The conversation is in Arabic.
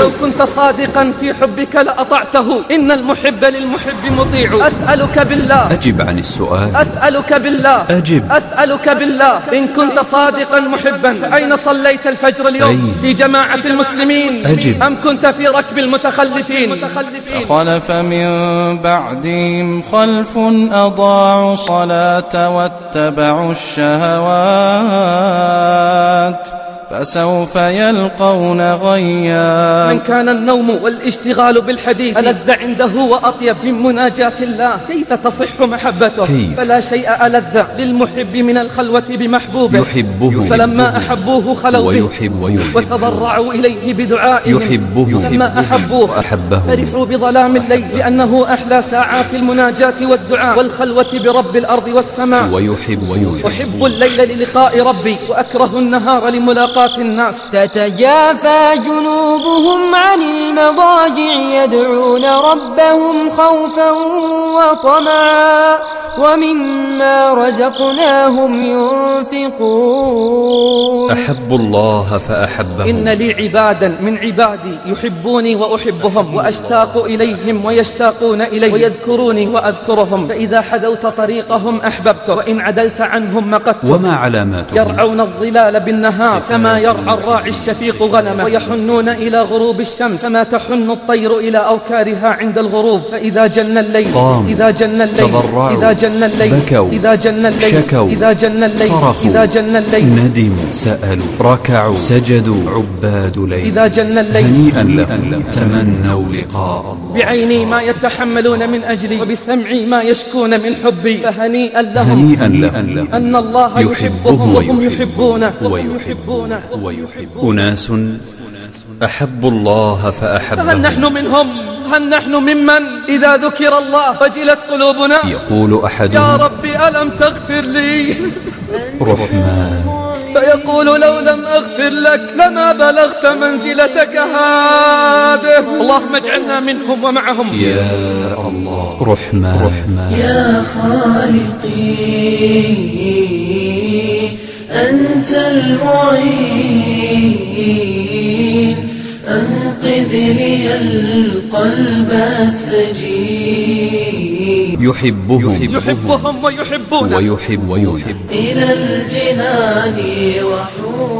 لو كنت صادقا في حبك لأطعته. إن المحب للمحب مطيع. أسألك بالله. أجب عن السؤال. أسألك بالله. أجب. أسألك بالله. إن كنت صادقا محبا. أين صليت الفجر اليوم؟ أين؟ في جماعة المسلمين. أجب. أم كنت في ركب المتخلفين؟ فخلف من بعدهم خلف أضاعوا الصلاة واتبعوا الشهوات. فسوف يلقون غيا. من كان النوم والاشتغال بالحديث ألذ عنده وأطيب من مناجاة الله. كيف تصح محبته؟ كيف؟ فلا شيء ألذ للمحب من الخلوة بمحبوبه. يحبه. فلما أحبوه خلوا به. ويحب ويحب وتضرعوا إليه بدعائهم يحبه لما أحبوه وأحبه فرحوا بظلام الليل لأنه أحلى ساعات المناجاة والدعاء. والخلوة برب الأرض والسماء. ويحب ويحب. أحب الليل للقاء ربي وأكره النهار لملاقاة الناس تتجافى جنوبهم عن المضاجع يدعون ربهم خوفا وطمعا. ومما رزقناهم ينفقون. أحب الله فأحبه إن لي عبادا من عبادي يحبوني وأحبهم. وأشتاق إليهم ويشتاقون إلي. ويذكروني وأذكرهم. فإذا حذوت طريقهم أحببته وإن عدلت عنهم مقدت وما علاماته يرعون الظلال بالنهار. كما يرعى الراعي الشفيق غنمه ويحنون إلى غروب الشمس كما تحن الطير إلى أوكارها عند الغروب فإذا جن الليل قاموا إذا جن الليل تضرعوا إذا جن الليل بكوا إذا جن الليل شكوا إذا جن الليل صرخوا إذا جن الليل ندموا سألوا ركعوا سجدوا عباد ليل إذا جن الليل هنيئا لهم تمنوا لقاء الله بعيني ما يتحملون من أجلي وبسمعي ما يشكون من حبي فهنيئا لهم هنيئا لهم أن الله يحبهم وهم يحبونه ويحبونه يحبونه ويحب أناس أحبوا الله فهل فأحبهم نحن منهم؟ هل نحن ممن؟ إذا ذكر الله وجلت قلوبنا. يقول يا أحدهم ربي ألم تغفر لي؟ رحمن. فيقول لو لم أغفر لك لما بلغت منزلتك هذه. اللهم اجعلنا منهم ومعهم. يا الله. رحمن. رحمن. يا خالقي أنت المعين. أنقذ لي القلب السجين. يحبهم. يحبهم ويحبونه. ويحب ويحب إلى الجنان وحور